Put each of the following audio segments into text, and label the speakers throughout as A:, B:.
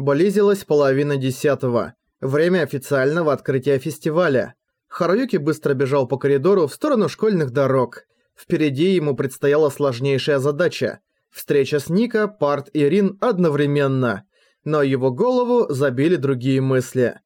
A: Близилась половина десятого. Время официального открытия фестиваля. Харуюки быстро бежал по коридору в сторону школьных дорог. Впереди ему предстояла сложнейшая задача – встреча с Ника, Парт и Рин одновременно. Но его голову забили другие мысли.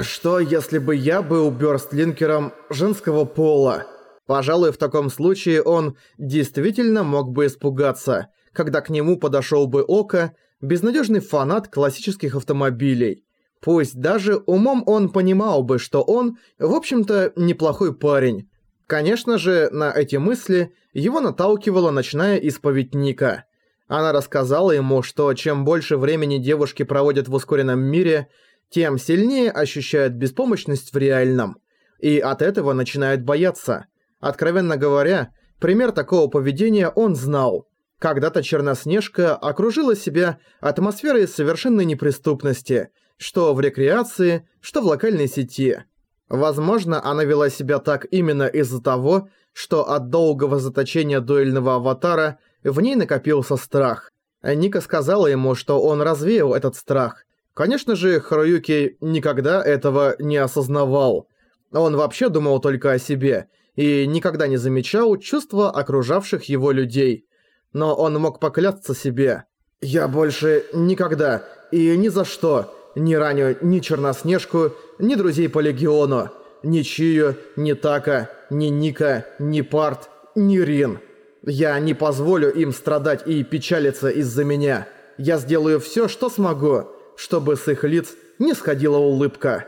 A: «Что, если бы я был бёрстлинкером женского пола?» Пожалуй, в таком случае он действительно мог бы испугаться, когда к нему подошёл бы Ока, безнадежный фанат классических автомобилей. Пусть даже умом он понимал бы, что он, в общем-то, неплохой парень. Конечно же, на эти мысли его наталкивала ночная исповедь Ника. Она рассказала ему, что чем больше времени девушки проводят в ускоренном мире, тем сильнее ощущают беспомощность в реальном. И от этого начинают бояться – Откровенно говоря, пример такого поведения он знал. Когда-то Черноснежка окружила себя атмосферой совершенной неприступности, что в рекреации, что в локальной сети. Возможно, она вела себя так именно из-за того, что от долгого заточения дуэльного аватара в ней накопился страх. Ника сказала ему, что он развеял этот страх. Конечно же, Харуюки никогда этого не осознавал. Он вообще думал только о себе и никогда не замечал чувства окружавших его людей. Но он мог поклясться себе. «Я больше никогда и ни за что не раню ни Черноснежку, ни друзей по Легиону, ни Чию, ни Така, ни Ника, ни Парт, ни Рин. Я не позволю им страдать и печалиться из-за меня. Я сделаю всё, что смогу, чтобы с их лиц не сходила улыбка».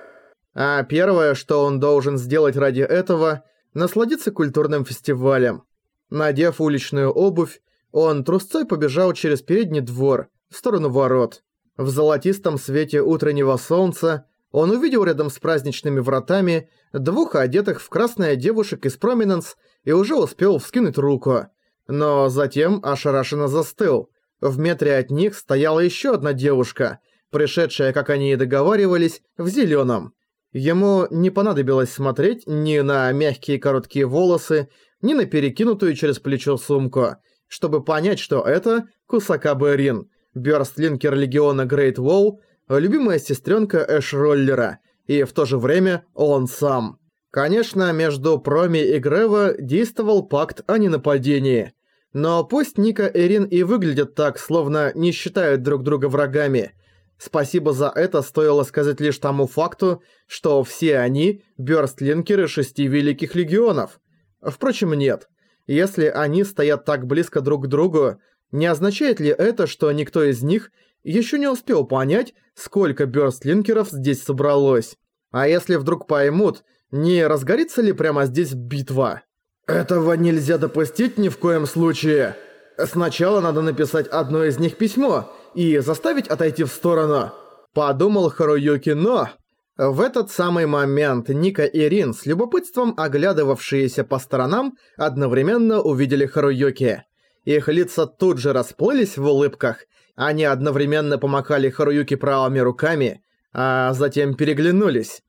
A: А первое, что он должен сделать ради этого – насладиться культурным фестивалем. Надев уличную обувь, он трусцой побежал через передний двор, в сторону ворот. В золотистом свете утреннего солнца он увидел рядом с праздничными вратами двух одетых в красное девушек из Проминенс и уже успел вскинуть руку. Но затем ошарашенно застыл. В метре от них стояла еще одна девушка, пришедшая, как они и договаривались, в зеленом. Ему не понадобилось смотреть ни на мягкие короткие волосы, ни на перекинутую через плечо сумку, чтобы понять, что это Кусакабе Рин, бёрстлинкер Легиона Грейт Уолл, любимая сестренка Эш Роллера, и в то же время он сам. Конечно, между Проми и Грева действовал пакт о ненападении. Но пусть Ника и Рин и выглядят так, словно не считают друг друга врагами – Спасибо за это стоило сказать лишь тому факту, что все они – бёрстлинкеры шести великих легионов. Впрочем, нет. Если они стоят так близко друг к другу, не означает ли это, что никто из них еще не успел понять, сколько бёрстлинкеров здесь собралось? А если вдруг поймут, не разгорится ли прямо здесь битва? Этого нельзя допустить ни в коем случае. Сначала надо написать одно из них письмо – и заставить отойти в сторону. Подумал Харуюки, но... В этот самый момент Ника и Рин, с любопытством оглядывавшиеся по сторонам, одновременно увидели Харуюки. Их лица тут же расплылись в улыбках. Они одновременно помахали Харуюки правыми руками, а затем переглянулись.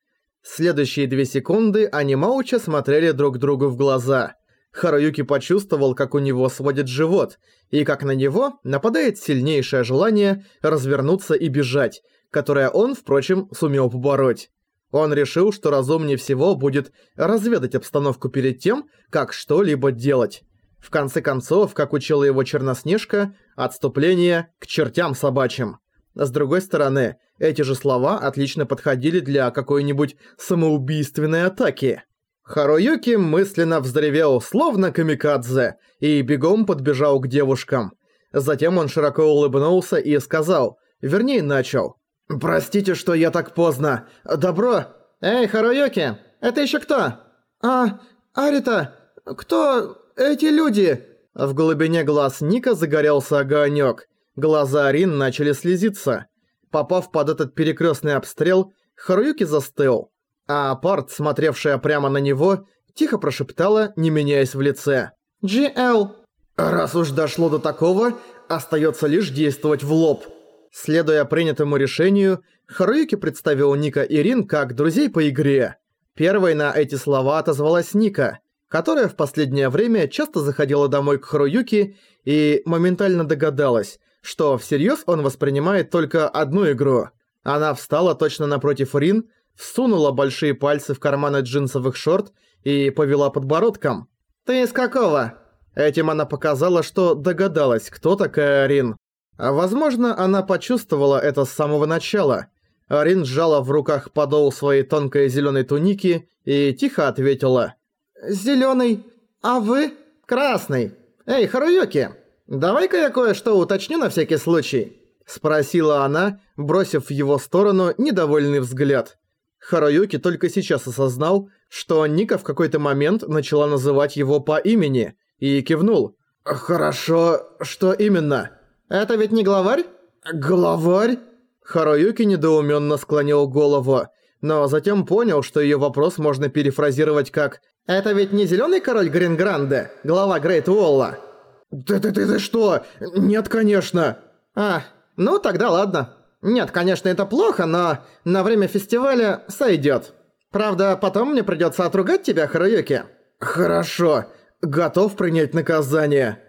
A: Следующие две секунды они молча смотрели друг другу в глаза. Харуюки почувствовал, как у него сводит живот, и как на него нападает сильнейшее желание развернуться и бежать, которое он, впрочем, сумел побороть. Он решил, что разумнее всего будет разведать обстановку перед тем, как что-либо делать. В конце концов, как учила его Черноснежка, отступление к чертям собачьим. С другой стороны, эти же слова отлично подходили для какой-нибудь самоубийственной атаки. Харуюки мысленно взревел, словно камикадзе, и бегом подбежал к девушкам. Затем он широко улыбнулся и сказал, вернее начал. «Простите, что я так поздно. Добро!» «Эй, Харуюки, это еще кто?» «А, Арита, кто эти люди?» В глубине глаз Ника загорелся огонек. Глаза Рин начали слезиться. Попав под этот перекрестный обстрел, Харуюки застыл а Парт, смотревшая прямо на него, тихо прошептала, не меняясь в лице. «GL». «Раз уж дошло до такого, остается лишь действовать в лоб». Следуя принятому решению, Харуюки представил Ника и Рин как друзей по игре. Первой на эти слова отозвалась Ника, которая в последнее время часто заходила домой к Харуюки и моментально догадалась, что всерьез он воспринимает только одну игру. Она встала точно напротив Рин, всунула большие пальцы в карманы джинсовых шорт и повела подбородком. «Ты из какого?» Этим она показала, что догадалась, кто такая Рин. А возможно, она почувствовала это с самого начала. Рин сжала в руках подол своей тонкой зеленой туники и тихо ответила. «Зелёный. А вы?» «Красный. Эй, Харуюки, давай-ка я кое-что уточню на всякий случай». Спросила она, бросив в его сторону недовольный взгляд. Харуюки только сейчас осознал, что Ника в какой-то момент начала называть его по имени, и кивнул. «Хорошо, что именно?» «Это ведь не главарь?» «Главарь?» Харуюки недоуменно склонил голову, но затем понял, что ее вопрос можно перефразировать как «Это ведь не зеленый король Грингранде, глава Грейт Уолла?» «Да-да-да, что? Нет, конечно!» «А, ну тогда ладно. Нет, конечно, это плохо, но на время фестиваля сойдет. Правда, потом мне придется отругать тебя, Харуюки». «Хорошо. Готов принять наказание».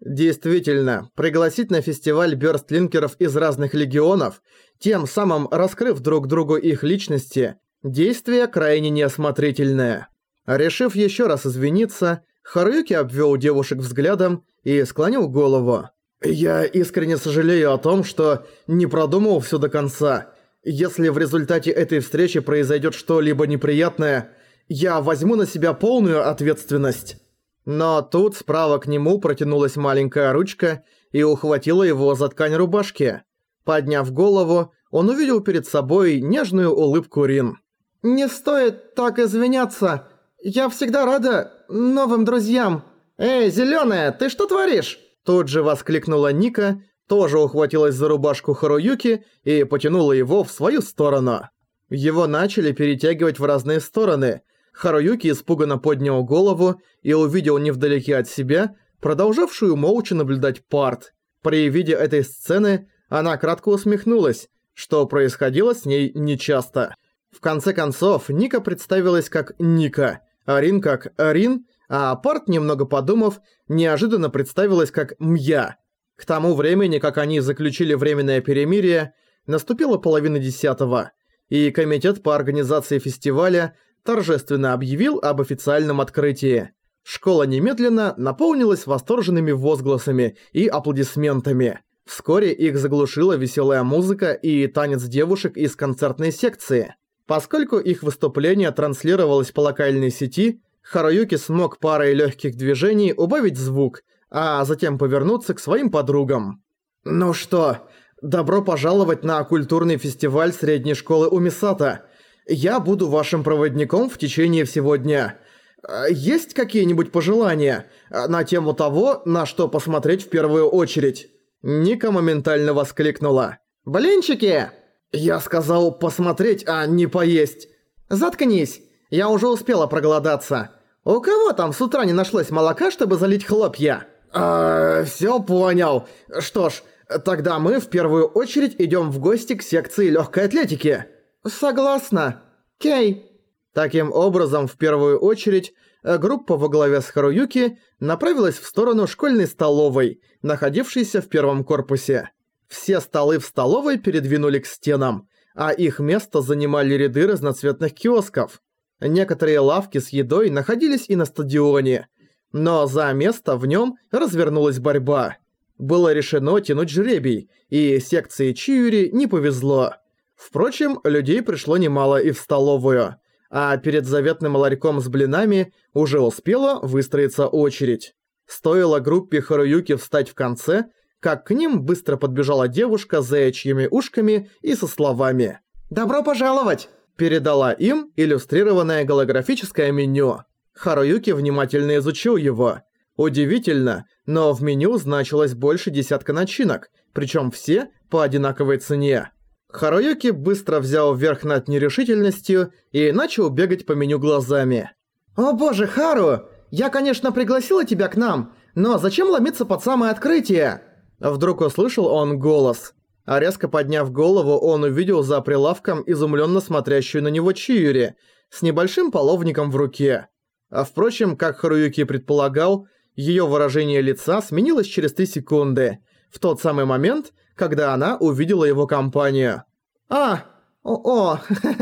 A: Действительно, пригласить на фестиваль бёрстлинкеров из разных легионов, тем самым раскрыв друг другу их личности, действие крайне неосмотрительное. Решив еще раз извиниться, Харуюки обвел девушек взглядом и склонил голову. «Я искренне сожалею о том, что не продумал все до конца. Если в результате этой встречи произойдет что-либо неприятное, я возьму на себя полную ответственность». Но тут справа к нему протянулась маленькая ручка и ухватила его за ткань рубашки. Подняв голову, он увидел перед собой нежную улыбку Рин. «Не стоит так извиняться. Я всегда рада новым друзьям. Эй, зелёная, ты что творишь?» Тут же воскликнула Ника, тоже ухватилась за рубашку Харуюки и потянула его в свою сторону. Его начали перетягивать в разные стороны, Харуюки испуганно поднял голову и увидел невдалеке от себя продолжавшую молча наблюдать парт. При виде этой сцены она кратко усмехнулась, что происходило с ней нечасто. В конце концов, Ника представилась как Ника, Арин как Арин, а Парт, немного подумав, неожиданно представилась как Мья. К тому времени, как они заключили временное перемирие, наступила половина десятого, и комитет по организации фестиваля торжественно объявил об официальном открытии. Школа немедленно наполнилась восторженными возгласами и аплодисментами. Вскоре их заглушила веселая музыка и танец девушек из концертной секции. Поскольку их выступление транслировалось по локальной сети, Харуюки смог парой легких движений убавить звук, а затем повернуться к своим подругам. «Ну что, добро пожаловать на культурный фестиваль средней школы Умисата. Я буду вашим проводником в течение всего дня. А, есть какие-нибудь пожелания а, на тему того, на что посмотреть в первую очередь?» Ника моментально воскликнула. «Блинчики!» «Я сказал посмотреть, а не поесть». «Заткнись, я уже успела проголодаться. У кого там с утра не нашлось молока, чтобы залить хлопья?» «А, всё понял. Что ж, тогда мы в первую очередь идём в гости к секции лёгкой атлетики». «Согласна. Кей». Таким образом, в первую очередь, э, группа во главе с Харуюки направилась в сторону школьной столовой, находившейся в первом корпусе. Все столы в столовой передвинули к стенам, а их место занимали ряды разноцветных киосков. Некоторые лавки с едой находились и на стадионе, но за место в нем развернулась борьба. Было решено тянуть жребий, и секции Чиури не повезло. Впрочем, людей пришло немало и в столовую, а перед заветным ларьком с блинами уже успела выстроиться очередь. Стоило группе Харуюки встать в конце, как к ним быстро подбежала девушка с заячьими ушками и со словами «Добро пожаловать!» передала им иллюстрированное голографическое меню. Харуюки внимательно изучил его. Удивительно, но в меню значилось больше десятка начинок, причем все по одинаковой цене. Харуюки быстро взял верх над нерешительностью и начал бегать по меню глазами. «О боже, Хару! Я, конечно, пригласила тебя к нам, но зачем ломиться под самое открытие?» Вдруг услышал он голос. А резко подняв голову, он увидел за прилавком изумленно смотрящую на него Чиюри с небольшим половником в руке. А впрочем, как Харуюки предполагал, ее выражение лица сменилось через 3 секунды, в тот самый момент, когда она увидела его компанию. «А, о,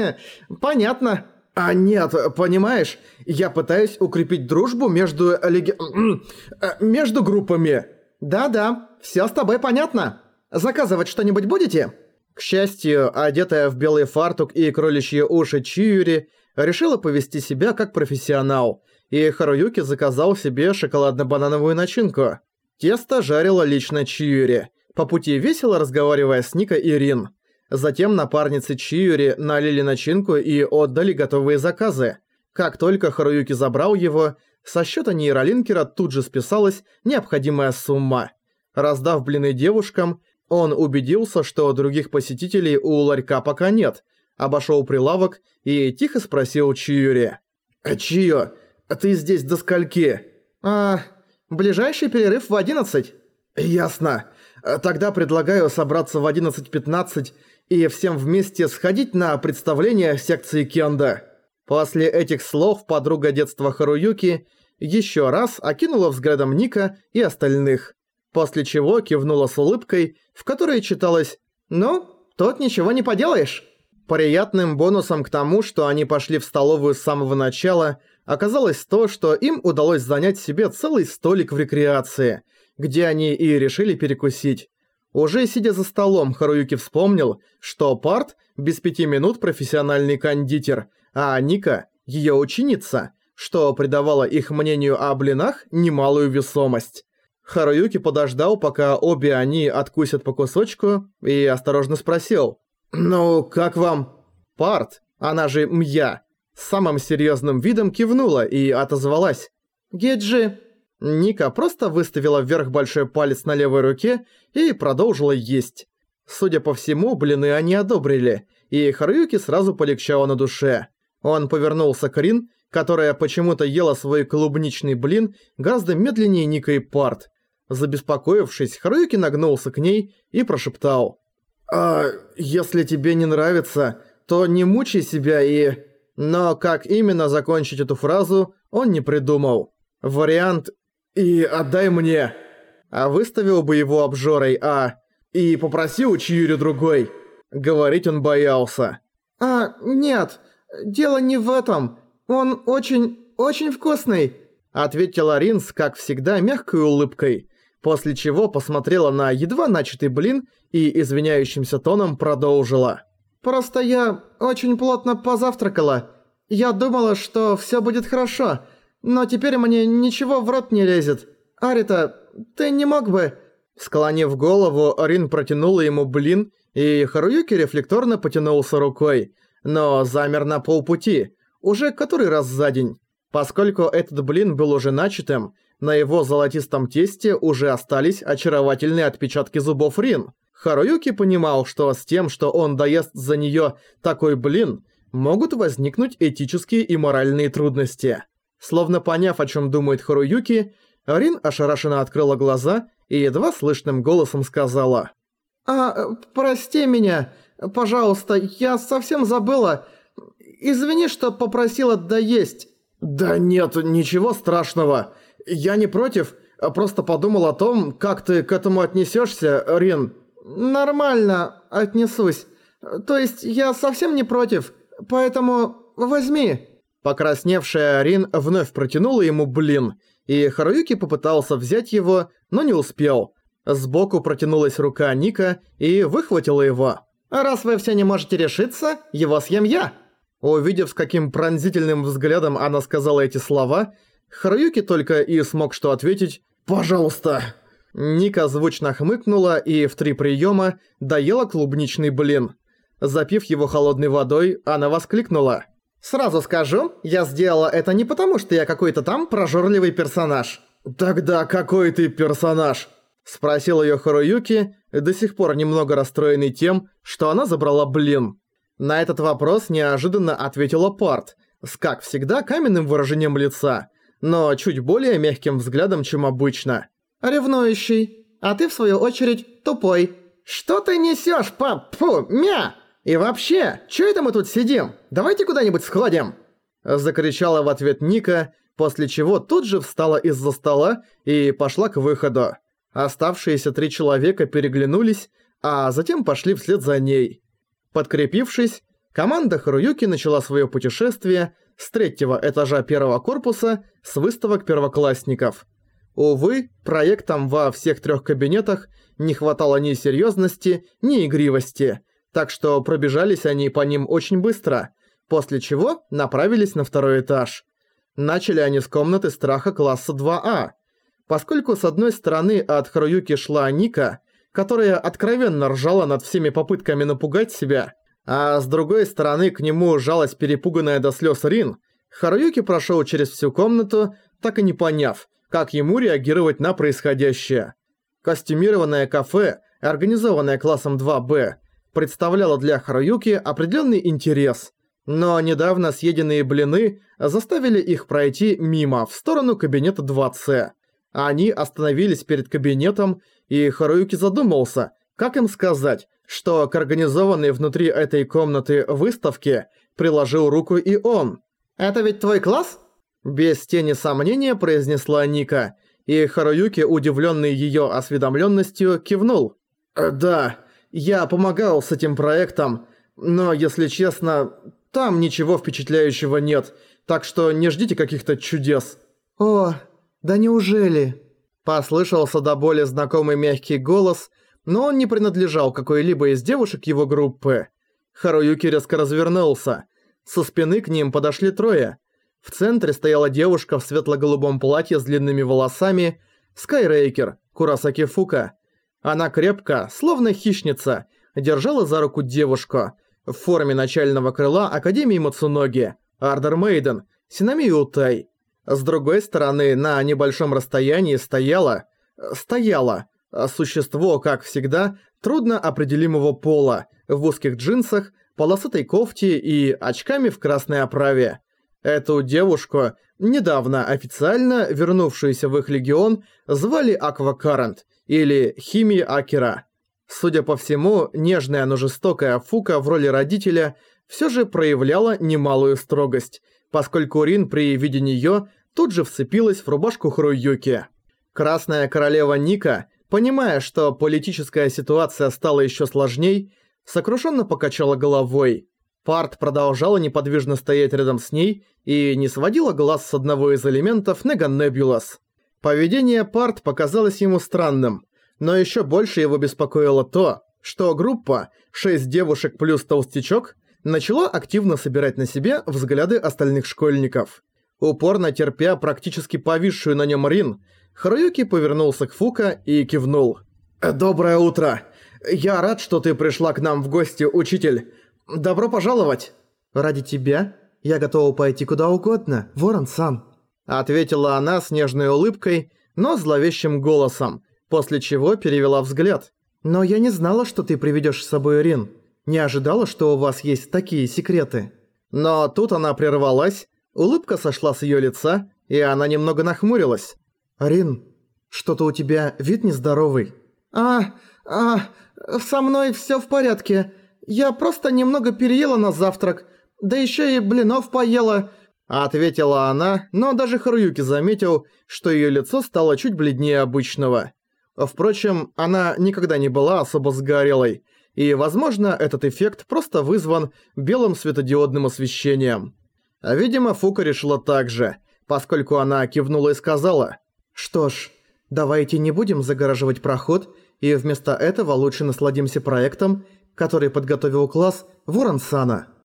A: понятно». «А нет, понимаешь, я пытаюсь укрепить дружбу между леги... Между группами». «Да-да, всё с тобой понятно. Заказывать что-нибудь будете?» К счастью, одетая в белый фартук и кроличьи уши Чиюри, решила повести себя как профессионал, и Харуюки заказал себе шоколадно-банановую начинку. Тесто жарила лично Чиюри, по пути весело разговаривая с Ника и Рин. Затем напарницы Чиюри налили начинку и отдали готовые заказы. Как только Харуюки забрал его, со счета нейролинкера тут же списалась необходимая сумма. Раздав блины девушкам, он убедился, что других посетителей у ларька пока нет, обошел прилавок и тихо спросил Чиюри. «А Чио, ты здесь до скольки?» «А, ближайший перерыв в 11». «Ясно. Тогда предлагаю собраться в 11.15 и всем вместе сходить на представление секции Кенда». После этих слов подруга детства Харуюки еще раз окинула взглядом Ника и остальных после чего кивнула с улыбкой, в которой читалось «Ну, тут ничего не поделаешь». Приятным бонусом к тому, что они пошли в столовую с самого начала, оказалось то, что им удалось занять себе целый столик в рекреации, где они и решили перекусить. Уже сидя за столом, Харуюки вспомнил, что Парт без пяти минут профессиональный кондитер, а Ника – ее ученица, что придавало их мнению о блинах немалую весомость. Харуюки подождал, пока обе они откусят по кусочку, и осторожно спросил. «Ну, как вам?» Парт, она же Мья, самым серьезным видом кивнула и отозвалась. «Геджи». Ника просто выставила вверх большой палец на левой руке и продолжила есть. Судя по всему, блины они одобрили, и Харуюки сразу полегчало на душе. Он повернулся к Рин, которая почему-то ела свой клубничный блин гораздо медленнее Ника и Парт, Забеспокоившись, Харуюки нагнулся к ней и прошептал. «А если тебе не нравится, то не мучай себя и...» Но как именно закончить эту фразу, он не придумал. Вариант «и отдай мне», а выставил бы его обжорой, а «и попроси у Чьюри другой». Говорить он боялся. «А, нет, дело не в этом. Он очень, очень вкусный», ответила Ринс, как всегда, мягкой улыбкой после чего посмотрела на едва начатый блин и извиняющимся тоном продолжила. «Просто я очень плотно позавтракала. Я думала, что всё будет хорошо, но теперь мне ничего в рот не лезет. Арита, ты не мог бы...» Склонив голову, Рин протянула ему блин, и Харуюки рефлекторно потянулся рукой, но замер на полпути, уже который раз за день. Поскольку этот блин был уже начатым, на его золотистом тесте уже остались очаровательные отпечатки зубов Рин. Харуюки понимал, что с тем, что он доест за неё такой блин, могут возникнуть этические и моральные трудности. Словно поняв, о чём думает Харуюки, Рин ошарашенно открыла глаза и едва слышным голосом сказала. «А, прости меня, пожалуйста, я совсем забыла. Извини, что попросила доесть». «Да нет, ничего страшного. Я не против, просто подумал о том, как ты к этому отнесешься, Рин. Нормально отнесусь. То есть я совсем не против, поэтому возьми. Покрасневшая Рин вновь протянула ему блин, и Харуюки попытался взять его, но не успел. Сбоку протянулась рука Ника и выхватила его. «Раз вы все не можете решиться, его съем я!» Увидев, с каким пронзительным взглядом она сказала эти слова, Харуюки только и смог что ответить «Пожалуйста». Ника звучно хмыкнула и в три приема доела клубничный блин. Запив его холодной водой, она воскликнула. «Сразу скажу, я сделала это не потому, что я какой-то там прожорливый персонаж». «Тогда какой ты персонаж?» Спросил её Харуюки, до сих пор немного расстроенный тем, что она забрала блин. На этот вопрос неожиданно ответила Парт, с, как всегда, каменным выражением лица – но чуть более мягким взглядом, чем обычно. «Ревнующий, а ты в свою очередь тупой. Что ты несёшь, пап? Фу, мя! И вообще, чё это мы тут сидим? Давайте куда-нибудь сходим!» Закричала в ответ Ника, после чего тут же встала из-за стола и пошла к выходу. Оставшиеся три человека переглянулись, а затем пошли вслед за ней. Подкрепившись, команда Харуюки начала свое путешествие с третьего этажа первого корпуса с выставок первоклассников. Увы, проектам во всех трех кабинетах не хватало ни серьезности, ни игривости, так что пробежались они по ним очень быстро, после чего направились на второй этаж. Начали они с комнаты страха класса 2А. Поскольку с одной стороны от Харуюки шла Ника, которая откровенно ржала над всеми попытками напугать себя, а с другой стороны к нему жалась перепуганная до слез Рин, Харуюки прошел через всю комнату, так и не поняв, как ему реагировать на происходящее. Костюмированное кафе, организованное классом 2Б, представляло для Харуюки определенный интерес, но недавно съеденные блины заставили их пройти мимо, в сторону кабинета 2С. Они остановились перед кабинетом, и Харуюки задумался, как им сказать, что к организованной внутри этой комнаты выставке приложил руку и он. «Это ведь твой класс?» Без тени сомнения произнесла Ника, и Харуюки, удивленный ее осведомленностью, кивнул. «Э, «Да, я помогал с этим проектом, но, если честно, там ничего впечатляющего нет, так что не ждите каких-то чудес».
B: «О, да неужели?»
A: Послышался до боли знакомый мягкий голос, но он не принадлежал какой-либо из девушек его группы. Харуюки резко развернулся. Со спины к ним подошли трое. В центре стояла девушка в светло-голубом платье с длинными волосами, Скайрейкер, Курасаки Фуко. Она крепко, словно хищница, держала за руку девушку в форме начального крыла Академии Мацуноги, Ардер Мейден, Синомия Утай. С другой стороны, на небольшом расстоянии стояло... Стояло существо, как всегда, трудно определимого пола, в узких джинсах, полосатой кофте и очками в красной оправе. Эту девушку, недавно официально вернувшуюся в их легион, звали Аква Карент или Хими Акера. Судя по всему, нежная, но жестокая Фука в роли родителя все же проявляла немалую строгость, поскольку Рин при виде неё тут же вцепилась в рубашку Хруюки. Красная королева Ника, понимая, что политическая ситуация стала ещё сложней, сокрушенно покачала головой. Парт продолжала неподвижно стоять рядом с ней и не сводила глаз с одного из элементов Неганебулас. Поведение Парт показалось ему странным, но еще больше его беспокоило то, что группа «Шесть девушек плюс толстячок» начала активно собирать на себе взгляды остальных школьников. Упорно терпя практически повисшую на нем Рин, Харуюки повернулся к Фука и кивнул. «Доброе утро! Я рад, что ты пришла к нам в гости, учитель. Добро пожаловать!»
B: «Ради тебя я готова пойти куда угодно, Ворон-сан»,
A: ответила она с нежной улыбкой, но зловещим голосом, после чего перевела взгляд.
B: «Но я не знала, что ты приведёшь с собой Рин. Не ожидала, что у вас есть такие секреты».
A: Но тут она прервалась, улыбка сошла с её лица, и она немного нахмурилась.
B: «Рин, что-то у тебя вид нездоровый».
C: «А, а, со мной всё в порядке. Я просто немного переела на завтрак, да ещё и блинов поела».
A: Ответила она, но даже Харуюки заметил, что её лицо стало чуть бледнее обычного. Впрочем, она никогда не была особо сгорелой, и, возможно, этот эффект просто вызван белым светодиодным освещением. А, видимо, Фука решила так же, поскольку она кивнула и сказала
B: «Что ж, давайте не будем загораживать проход, и вместо этого лучше насладимся проектом, который подготовил класс Ворон-сана».